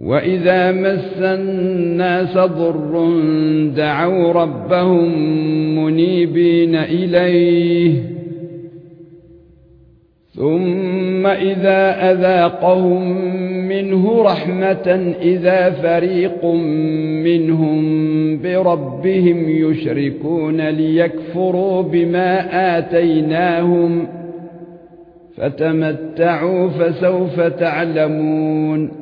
واذا مس الناس ضر دعوا ربهم منيبين اليه ثم اذا اذاقهم منه رحمه اذا فريق منهم بربهم يشركون ليكفروا بما اتيناهم فتمتعوا فسوف تعلمون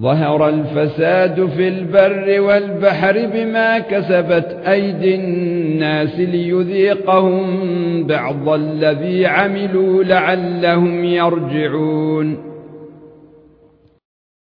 ظهر الفساد في البر والبحر بما كسبت أيدي الناس ليذيقهم بعض الذي عملوا لعلهم يرجعون.